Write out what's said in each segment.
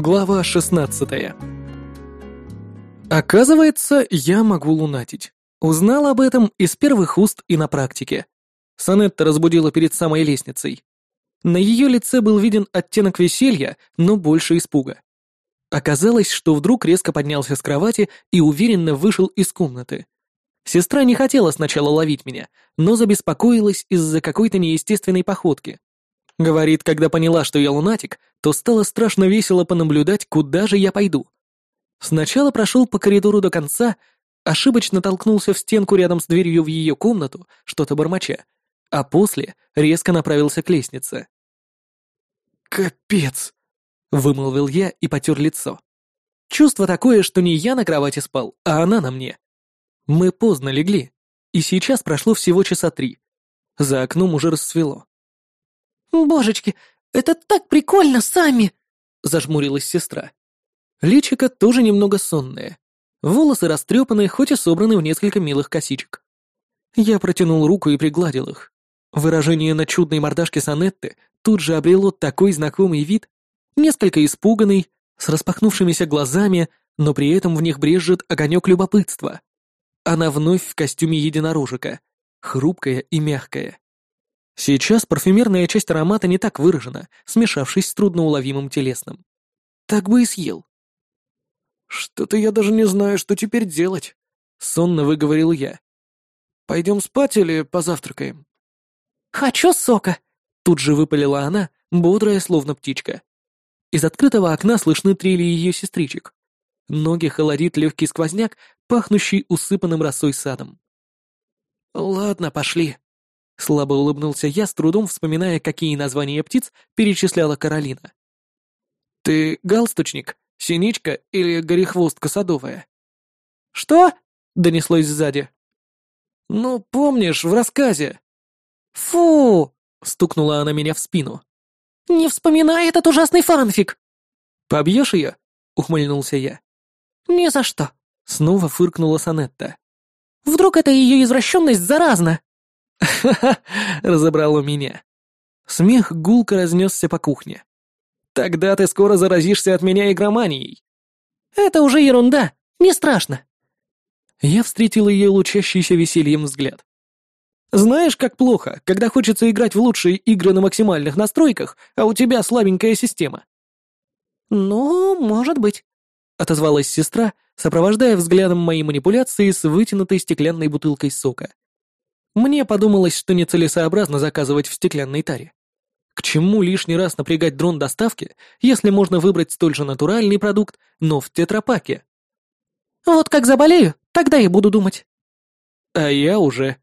Глава 16 Оказывается, я могу лунатить. Узнал об этом из первых уст и на практике. Санетта разбудила перед самой лестницей. На ее лице был виден оттенок веселья, но больше испуга. Оказалось, что вдруг резко поднялся с кровати и уверенно вышел из комнаты. Сестра не хотела сначала ловить меня, но забеспокоилась из-за какой-то неестественной походки. Говорит, когда поняла, что я лунатик, то стало страшно весело понаблюдать, куда же я пойду. Сначала прошел по коридору до конца, ошибочно толкнулся в стенку рядом с дверью в ее комнату, что-то бормоча, а после резко направился к лестнице. «Капец!» — вымолвил я и потер лицо. Чувство такое, что не я на кровати спал, а она на мне. Мы поздно легли, и сейчас прошло всего часа три. За окном уже рассвело. «Божечки, это так прикольно сами!» — зажмурилась сестра. Личико тоже немного сонное. Волосы растрепаны, хоть и собраны в несколько милых косичек. Я протянул руку и пригладил их. Выражение на чудной мордашке Санетты тут же обрело такой знакомый вид, несколько испуганный, с распахнувшимися глазами, но при этом в них брежет огонек любопытства. Она вновь в костюме единорожика, хрупкая и мягкая. Сейчас парфюмерная часть аромата не так выражена, смешавшись с трудноуловимым телесным. Так бы и съел. «Что-то я даже не знаю, что теперь делать», — сонно выговорил я. «Пойдем спать или позавтракаем?» «Хочу сока», — тут же выпалила она, бодрая, словно птичка. Из открытого окна слышны трели ее сестричек. Ноги холодит легкий сквозняк, пахнущий усыпанным росой садом. «Ладно, пошли», Слабо улыбнулся я, с трудом вспоминая, какие названия птиц перечисляла Каролина. «Ты галстучник, синичка или горехвостка садовая?» «Что?» — донеслось сзади. «Ну, помнишь, в рассказе». «Фу!» — стукнула она меня в спину. «Не вспоминай этот ужасный фанфик!» «Побьешь ее?» — ухмыльнулся я. «Ни за что!» — снова фыркнула Санетта. «Вдруг эта ее извращенность заразна?» Разобрало меня. Смех гулко разнесся по кухне. «Тогда ты скоро заразишься от меня игроманией». «Это уже ерунда, не страшно». Я встретил ее лучащийся весельем взгляд. «Знаешь, как плохо, когда хочется играть в лучшие игры на максимальных настройках, а у тебя слабенькая система?» «Ну, может быть», — отозвалась сестра, сопровождая взглядом мои манипуляции с вытянутой стеклянной бутылкой сока. Мне подумалось, что нецелесообразно заказывать в стеклянной таре. К чему лишний раз напрягать дрон доставки, если можно выбрать столь же натуральный продукт, но в тетрапаке? Вот как заболею, тогда и буду думать. А я уже.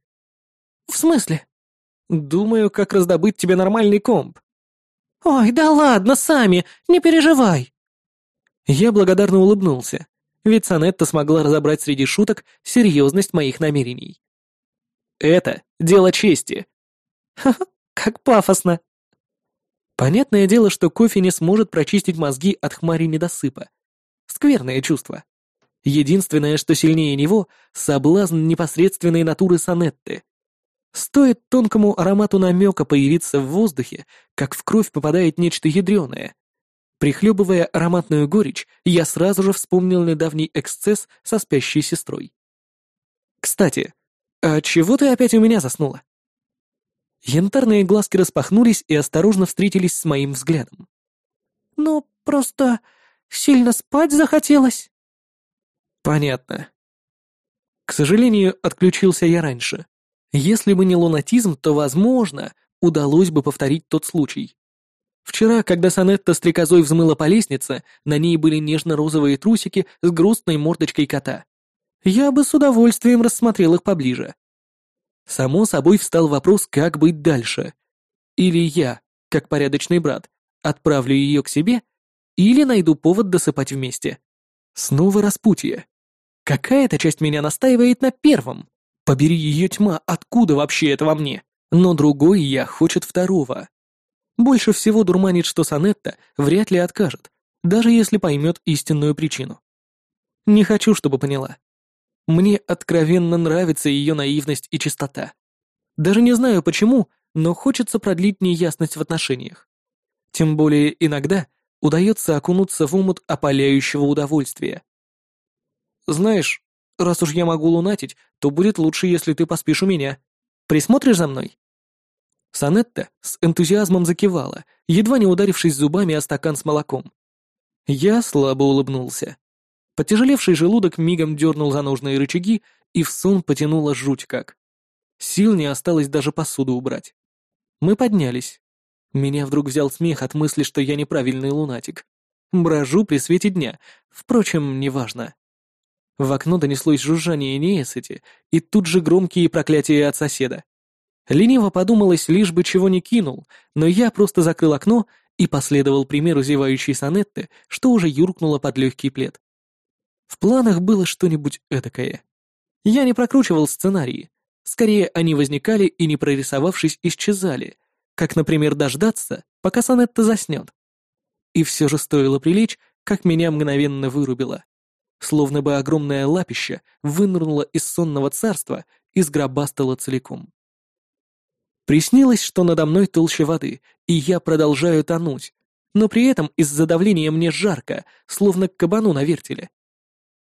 В смысле? Думаю, как раздобыть тебе нормальный комп. Ой, да ладно, сами, не переживай. Я благодарно улыбнулся, ведь Санетта смогла разобрать среди шуток серьезность моих намерений. Это дело чести. Ха-ха, как пафосно. Понятное дело, что кофе не сможет прочистить мозги от хмари недосыпа. Скверное чувство. Единственное, что сильнее него — соблазн непосредственной натуры сонетты. Стоит тонкому аромату намека появиться в воздухе, как в кровь попадает нечто ядреное. Прихлебывая ароматную горечь, я сразу же вспомнил недавний эксцесс со спящей сестрой. Кстати, «А чего ты опять у меня заснула?» Янтарные глазки распахнулись и осторожно встретились с моим взглядом. «Ну, просто сильно спать захотелось». «Понятно». К сожалению, отключился я раньше. Если бы не лунатизм, то, возможно, удалось бы повторить тот случай. Вчера, когда Санетта стрекозой взмыла по лестнице, на ней были нежно-розовые трусики с грустной мордочкой кота я бы с удовольствием рассмотрел их поближе. Само собой встал вопрос, как быть дальше. Или я, как порядочный брат, отправлю ее к себе, или найду повод досыпать вместе. Снова распутье. Какая-то часть меня настаивает на первом. Побери ее тьма, откуда вообще это во мне? Но другой я хочет второго. Больше всего дурманит, что Санетта вряд ли откажет, даже если поймет истинную причину. Не хочу, чтобы поняла. Мне откровенно нравится ее наивность и чистота. Даже не знаю почему, но хочется продлить неясность в отношениях. Тем более иногда удается окунуться в омут опаляющего удовольствия. «Знаешь, раз уж я могу лунатить, то будет лучше, если ты поспишь у меня. Присмотришь за мной?» Санетта с энтузиазмом закивала, едва не ударившись зубами о стакан с молоком. Я слабо улыбнулся. Потяжелевший желудок мигом дернул за нужные рычаги, и в сон потянуло жуть как. Сил не осталось даже посуду убрать. Мы поднялись. Меня вдруг взял смех от мысли, что я неправильный лунатик. Брожу при свете дня. Впрочем, неважно. В окно донеслось жужжание нейсети и тут же громкие проклятия от соседа. Лениво подумалось, лишь бы чего не кинул, но я просто закрыл окно и последовал примеру зевающей сонетты, что уже юркнула под легкий плед. В планах было что-нибудь этакое. Я не прокручивал сценарии. Скорее, они возникали и, не прорисовавшись, исчезали, как, например, дождаться, пока сонетта заснет. И все же стоило прилечь, как меня мгновенно вырубило. Словно бы огромное лапище вынырнуло из сонного царства и сгробастало целиком. Приснилось, что надо мной толще воды, и я продолжаю тонуть, но при этом из-за давления мне жарко, словно кабану на вертеле.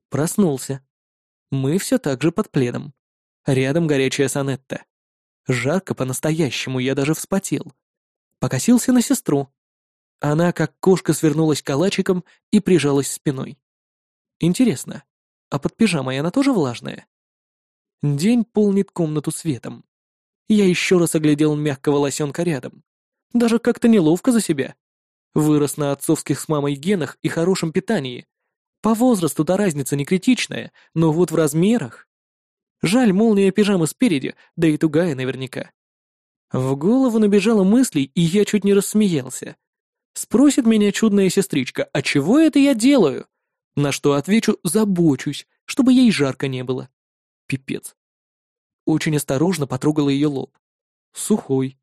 Проснулся. Мы все так же под пледом. Рядом горячая сонетта. Жарко по-настоящему, я даже вспотел. Покосился на сестру. Она, как кошка, свернулась калачиком и прижалась спиной. Интересно, а под пижамой она тоже влажная? День полнит комнату светом. Я еще раз оглядел мягкого лосенка рядом. Даже как-то неловко за себя. Вырос на отцовских с мамой генах и хорошем питании. По возрасту-то разница не критичная, но вот в размерах... Жаль, молния пижамы спереди, да и тугая наверняка. В голову набежала мыслей, и я чуть не рассмеялся. Спросит меня чудная сестричка, а чего это я делаю? На что отвечу, забочусь, чтобы ей жарко не было. Пипец. Очень осторожно потрогала ее лоб. Сухой.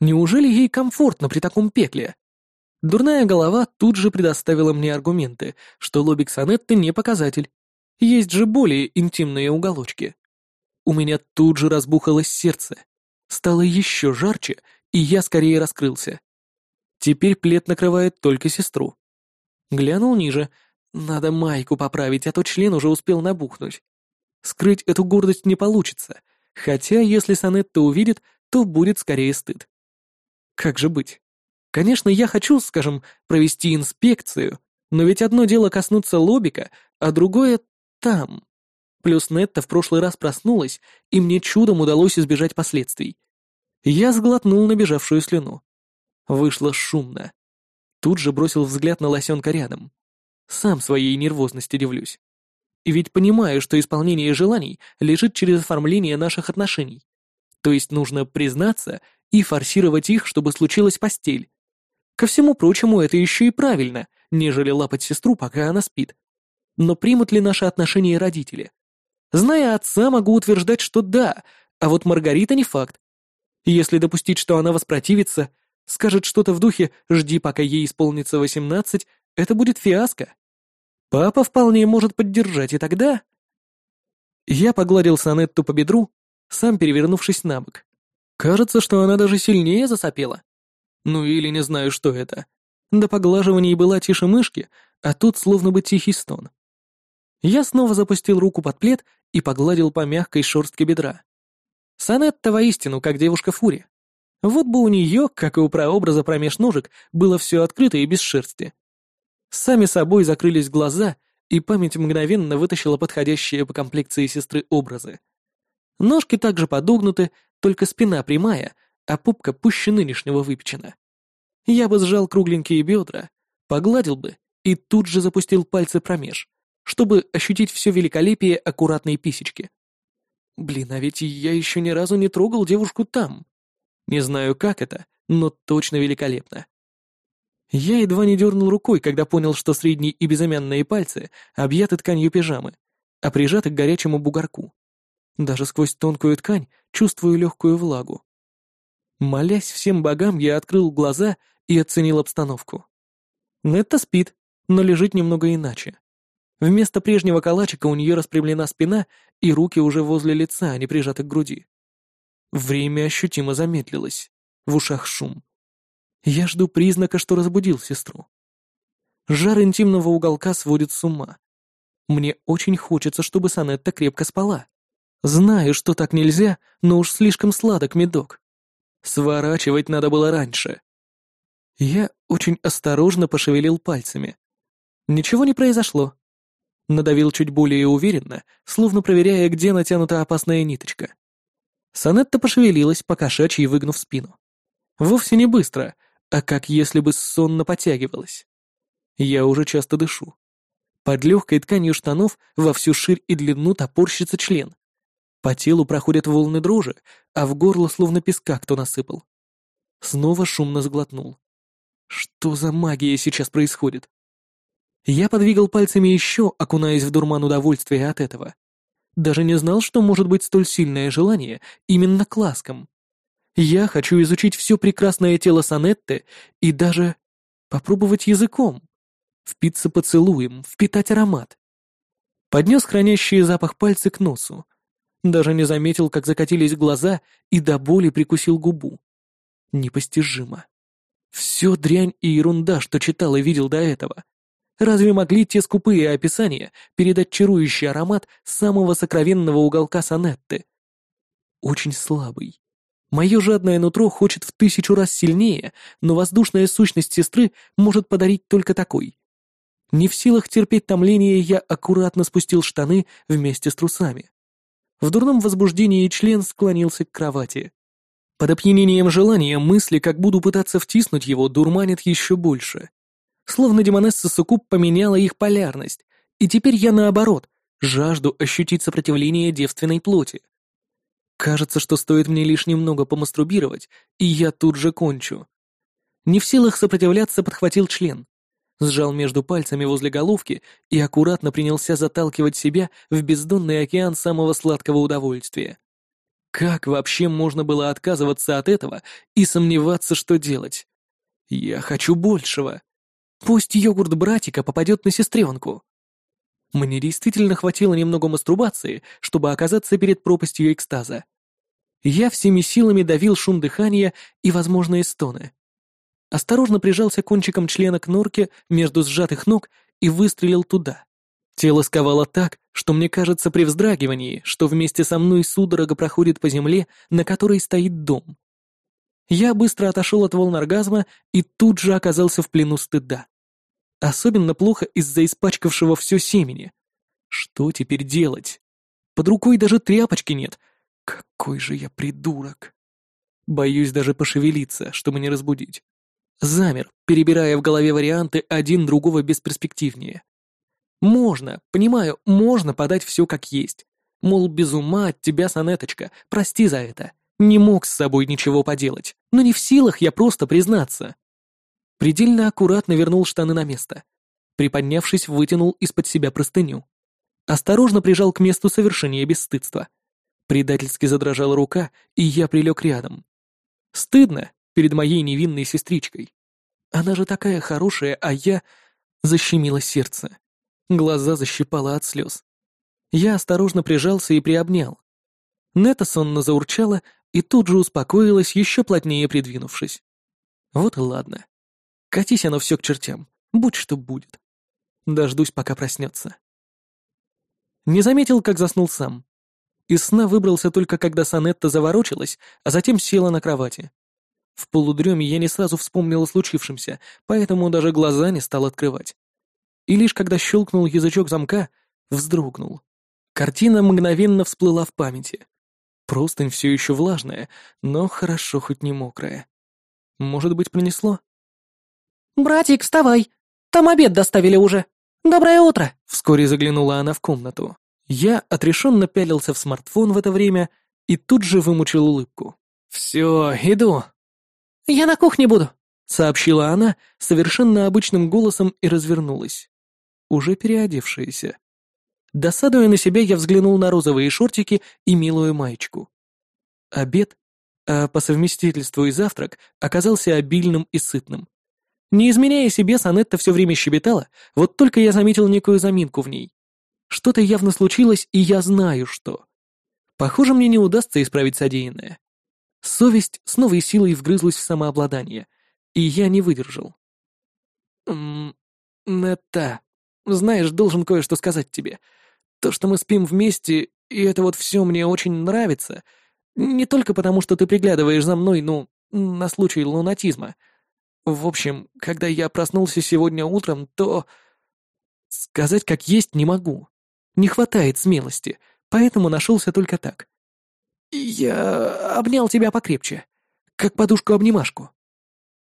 Неужели ей комфортно при таком пекле? Дурная голова тут же предоставила мне аргументы, что лобик Санетты не показатель. Есть же более интимные уголочки. У меня тут же разбухалось сердце. Стало еще жарче, и я скорее раскрылся. Теперь плед накрывает только сестру. Глянул ниже. Надо майку поправить, а то член уже успел набухнуть. Скрыть эту гордость не получится, Хотя, если Санетта увидит, то будет скорее стыд. Как же быть? Конечно, я хочу, скажем, провести инспекцию, но ведь одно дело коснуться лобика, а другое — там. Плюс Нетта в прошлый раз проснулась, и мне чудом удалось избежать последствий. Я сглотнул набежавшую слюну. Вышло шумно. Тут же бросил взгляд на лосенка рядом. Сам своей нервозности удивлюсь. И ведь понимаю, что исполнение желаний лежит через оформление наших отношений. То есть нужно признаться и форсировать их, чтобы случилась постель. Ко всему прочему, это еще и правильно, нежели лапать сестру, пока она спит. Но примут ли наши отношения родители? Зная отца, могу утверждать, что да, а вот Маргарита не факт. Если допустить, что она воспротивится, скажет что-то в духе «жди, пока ей исполнится восемнадцать», это будет фиаско. Папа вполне может поддержать, и тогда... Я погладил Санетту по бедру, сам перевернувшись на бок. Кажется, что она даже сильнее засопела. Ну или не знаю, что это. До поглаживаний была тише мышки, а тут словно бы тихий стон. Я снова запустил руку под плед и погладил по мягкой шерстке бедра. Санетта воистину как девушка Фури. Вот бы у нее, как и у прообраза промеж ножек, было все открыто и без шерсти. Сами собой закрылись глаза, и память мгновенно вытащила подходящие по комплекции сестры образы. Ножки также подогнуты, только спина прямая, а пупка пуще нынешнего выпечена. Я бы сжал кругленькие бедра, погладил бы и тут же запустил пальцы промеж, чтобы ощутить все великолепие аккуратной писечки. Блин, а ведь я еще ни разу не трогал девушку там. Не знаю, как это, но точно великолепно. Я едва не дернул рукой, когда понял, что средние и безымянные пальцы объяты тканью пижамы, а прижаты к горячему бугорку. Даже сквозь тонкую ткань чувствую легкую влагу. Молясь всем богам, я открыл глаза и оценил обстановку. Нетта спит, но лежит немного иначе. Вместо прежнего калачика у нее распрямлена спина, и руки уже возле лица, а не прижаты к груди. Время ощутимо замедлилось. В ушах шум. Я жду признака, что разбудил сестру. Жар интимного уголка сводит с ума. Мне очень хочется, чтобы Санетта крепко спала. Знаю, что так нельзя, но уж слишком сладок медок. Сворачивать надо было раньше. Я очень осторожно пошевелил пальцами. Ничего не произошло. Надавил чуть более уверенно, словно проверяя, где натянута опасная ниточка. Санетта пошевелилась, покошачьи выгнув спину. Вовсе не быстро, а как если бы сонно потягивалась. Я уже часто дышу. Под легкой тканью штанов во всю ширь и длину топорщится член. По телу проходят волны дрожи, а в горло словно песка кто насыпал. Снова шумно сглотнул. Что за магия сейчас происходит? Я подвигал пальцами еще, окунаясь в дурман удовольствия от этого. Даже не знал, что может быть столь сильное желание именно к ласкам. Я хочу изучить все прекрасное тело Санетты и даже попробовать языком. Впиться поцелуем, впитать аромат. Поднес хранящие запах пальцы к носу. Даже не заметил, как закатились глаза и до боли прикусил губу. Непостижимо. Все дрянь и ерунда, что читал и видел до этого. Разве могли те скупые описания передать чарующий аромат самого сокровенного уголка сонетты? Очень слабый. Мое жадное нутро хочет в тысячу раз сильнее, но воздушная сущность сестры может подарить только такой. Не в силах терпеть томление, я аккуратно спустил штаны вместе с трусами. В дурном возбуждении член склонился к кровати. Под опьянением желания мысли, как буду пытаться втиснуть его, дурманит еще больше. Словно Демонесса Сукуб поменяла их полярность, и теперь я наоборот, жажду ощутить сопротивление девственной плоти. Кажется, что стоит мне лишь немного помастурбировать, и я тут же кончу. Не в силах сопротивляться, подхватил член сжал между пальцами возле головки и аккуратно принялся заталкивать себя в бездонный океан самого сладкого удовольствия. Как вообще можно было отказываться от этого и сомневаться, что делать? Я хочу большего. Пусть йогурт братика попадет на сестренку. Мне действительно хватило немного мастурбации, чтобы оказаться перед пропастью экстаза. Я всеми силами давил шум дыхания и возможные стоны осторожно прижался кончиком члена к норке между сжатых ног и выстрелил туда. Тело сковало так, что мне кажется при вздрагивании, что вместе со мной судорога проходит по земле, на которой стоит дом. Я быстро отошел от волн оргазма и тут же оказался в плену стыда. Особенно плохо из-за испачкавшего все семени. Что теперь делать? Под рукой даже тряпочки нет. Какой же я придурок. Боюсь даже пошевелиться, чтобы не разбудить. Замер, перебирая в голове варианты один другого бесперспективнее. Можно, понимаю, можно подать все как есть. Мол, без ума от тебя, сонеточка, прости за это. Не мог с собой ничего поделать, но не в силах я просто признаться. Предельно аккуратно вернул штаны на место. Приподнявшись, вытянул из-под себя простыню. Осторожно прижал к месту совершения бесстыдства. Предательски задрожала рука, и я прилег рядом. Стыдно, перед моей невинной сестричкой. Она же такая хорошая, а я... Защемило сердце. Глаза защипало от слез. Я осторожно прижался и приобнял. Нета сонно заурчала и тут же успокоилась, еще плотнее придвинувшись. Вот и ладно. Катись оно все к чертям, будь что будет. Дождусь, пока проснется. Не заметил, как заснул сам. Из сна выбрался только когда Санетта заворочилась, а затем села на кровати. В полудреме я не сразу вспомнил о случившемся, поэтому даже глаза не стал открывать. И лишь когда щелкнул язычок замка, вздрогнул. Картина мгновенно всплыла в памяти. Простынь все еще влажная, но хорошо хоть не мокрая. Может быть, принесло? «Братик, вставай! Там обед доставили уже! Доброе утро!» Вскоре заглянула она в комнату. Я отрешенно пялился в смартфон в это время и тут же вымучил улыбку. «Все, иду!» «Я на кухне буду», — сообщила она совершенно обычным голосом и развернулась. Уже переодевшаяся. Досадуя на себя, я взглянул на розовые шортики и милую маечку. Обед, а по совместительству и завтрак, оказался обильным и сытным. Не изменяя себе, Санетта все время щебетала, вот только я заметил некую заминку в ней. Что-то явно случилось, и я знаю, что. Похоже, мне не удастся исправить содеянное. Совесть с новой силой вгрызлась в самообладание, и я не выдержал. «М Это... Знаешь, должен кое-что сказать тебе. То, что мы спим вместе, и это вот все мне очень нравится. Не только потому, что ты приглядываешь за мной, ну, на случай лунатизма. В общем, когда я проснулся сегодня утром, то... Сказать как есть не могу. Не хватает смелости, поэтому нашелся только так. Я обнял тебя покрепче, как подушку-обнимашку.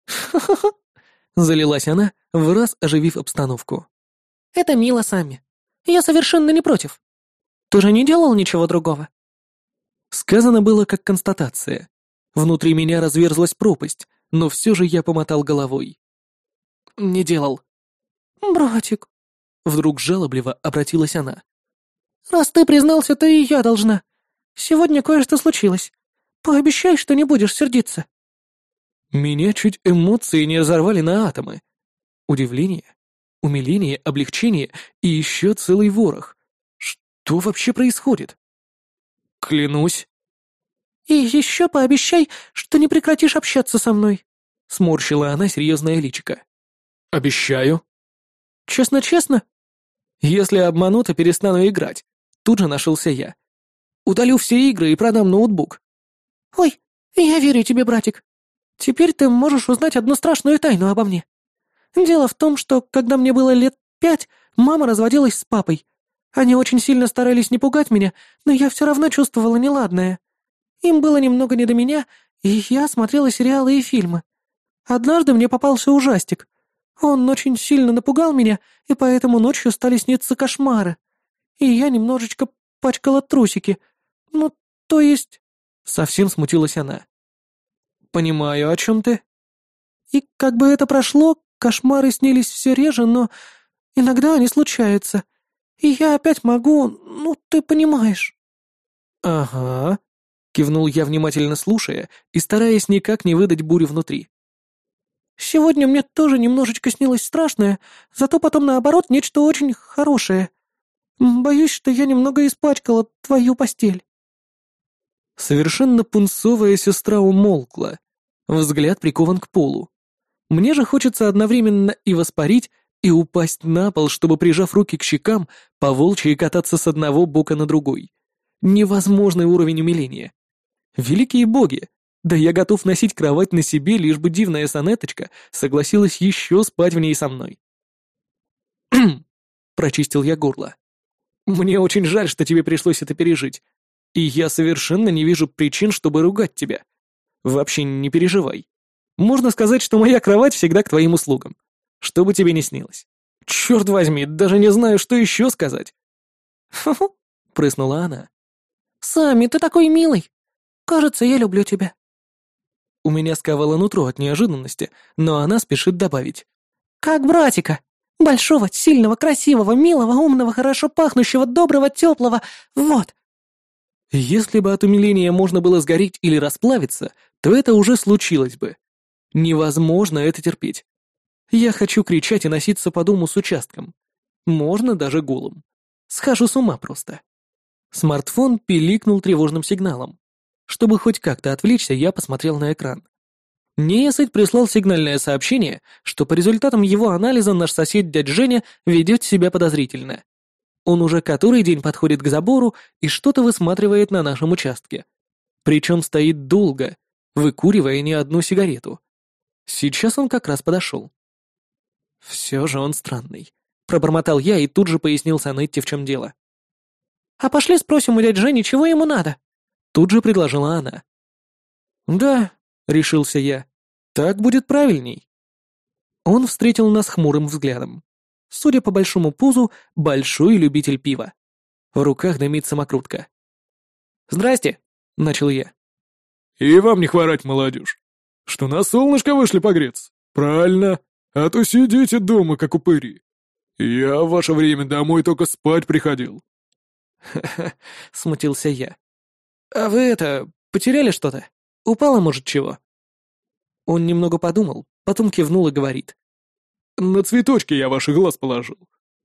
«Ха-ха-ха!» — залилась она, в раз оживив обстановку. «Это мило сами. Я совершенно не против. Ты же не делал ничего другого?» Сказано было как констатация. Внутри меня разверзлась пропасть, но все же я помотал головой. «Не делал». «Братик», — вдруг жалобливо обратилась она. «Раз ты признался, то и я должна. Сегодня кое-что случилось. Пообещай, что не будешь сердиться». Меня чуть эмоции не разорвали на атомы. Удивление, умиление, облегчение и еще целый ворох. Что вообще происходит? Клянусь. «И еще пообещай, что не прекратишь общаться со мной», — сморщила она серьезное личико. «Обещаю». «Честно-честно?» «Если обману, то перестану играть», — тут же нашелся я. «Удалю все игры и продам ноутбук». «Ой, я верю тебе, братик. Теперь ты можешь узнать одну страшную тайну обо мне. Дело в том, что, когда мне было лет пять, мама разводилась с папой. Они очень сильно старались не пугать меня, но я все равно чувствовала неладное. Им было немного не до меня, и я смотрела сериалы и фильмы. Однажды мне попался ужастик. Он очень сильно напугал меня, и поэтому ночью стали сниться кошмары. И я немножечко пачкала трусики. Ну, то есть...» Совсем смутилась она. «Понимаю, о чем ты?» «И как бы это прошло, кошмары снились все реже, но иногда они случаются. И я опять могу, ну, ты понимаешь». «Ага», Кивнул я, внимательно слушая и стараясь никак не выдать бурю внутри. «Сегодня мне тоже немножечко снилось страшное, зато потом, наоборот, нечто очень хорошее. Боюсь, что я немного испачкала твою постель». Совершенно пунцовая сестра умолкла. Взгляд прикован к полу. Мне же хочется одновременно и воспарить, и упасть на пол, чтобы, прижав руки к щекам, по волчьи кататься с одного бока на другой. Невозможный уровень умиления. Великие боги! Да я готов носить кровать на себе, лишь бы дивная сонеточка согласилась еще спать в ней со мной. прочистил я горло. «Мне очень жаль, что тебе пришлось это пережить. И я совершенно не вижу причин, чтобы ругать тебя. Вообще не переживай. Можно сказать, что моя кровать всегда к твоим услугам. Что бы тебе ни снилось. Черт возьми, даже не знаю, что еще сказать». «Ху-ху», — прыснула она. «Сами, ты такой милый. Кажется, я люблю тебя». У меня сковало нутро от неожиданности, но она спешит добавить. «Как братика. Большого, сильного, красивого, милого, умного, хорошо пахнущего, доброго, теплого. Вот». Если бы от умиления можно было сгореть или расплавиться, то это уже случилось бы. Невозможно это терпеть. Я хочу кричать и носиться по дому с участком. Можно даже голым. Схожу с ума просто. Смартфон пиликнул тревожным сигналом. Чтобы хоть как-то отвлечься, я посмотрел на экран. Неясыть прислал сигнальное сообщение, что по результатам его анализа наш сосед дядь Женя ведет себя подозрительно. Он уже который день подходит к забору и что-то высматривает на нашем участке. Причем стоит долго, выкуривая не одну сигарету. Сейчас он как раз подошел. Все же он странный. Пробормотал я и тут же пояснил Санетте, в чем дело. «А пошли спросим у дяди Жени, чего ему надо?» Тут же предложила она. «Да», — решился я, — «так будет правильней». Он встретил нас хмурым взглядом. Судя по большому пузу, большой любитель пива. В руках дымит самокрутка. «Здрасте», — начал я. «И вам не хворать, молодежь. Что на солнышко вышли погреться? Правильно. А то сидите дома, как упыри. Я в ваше время домой только спать приходил». «Ха-ха», — смутился я. «А вы это, потеряли что-то? Упало, может, чего?» Он немного подумал, потом кивнул и говорит. «На цветочки я ваших глаз положил.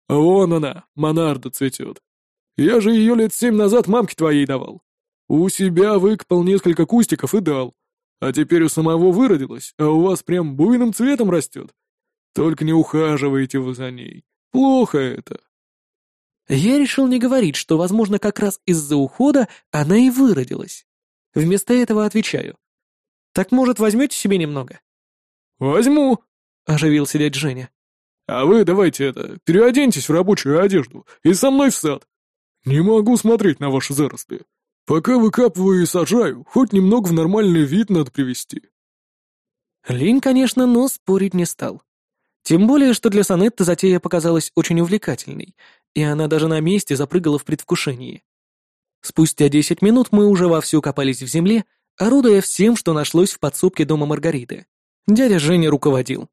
Вон она, монарда цветет. Я же ее лет семь назад мамке твоей давал. У себя выкопал несколько кустиков и дал. А теперь у самого выродилась, а у вас прям буйным цветом растет. Только не ухаживаете вы за ней. Плохо это. Я решил не говорить, что, возможно, как раз из-за ухода она и выродилась. Вместо этого отвечаю. «Так, может, возьмете себе немного?» «Возьму», — оживился дядь Женя. «А вы давайте это, переоденьтесь в рабочую одежду и со мной в сад. Не могу смотреть на ваши заросли. Пока выкапываю и сажаю, хоть немного в нормальный вид надо привести». Линь, конечно, но спорить не стал. Тем более, что для Санетты затея показалась очень увлекательной, и она даже на месте запрыгала в предвкушении. Спустя десять минут мы уже вовсю копались в земле, орудуя всем, что нашлось в подсобке дома Маргариты. Дядя Женя руководил.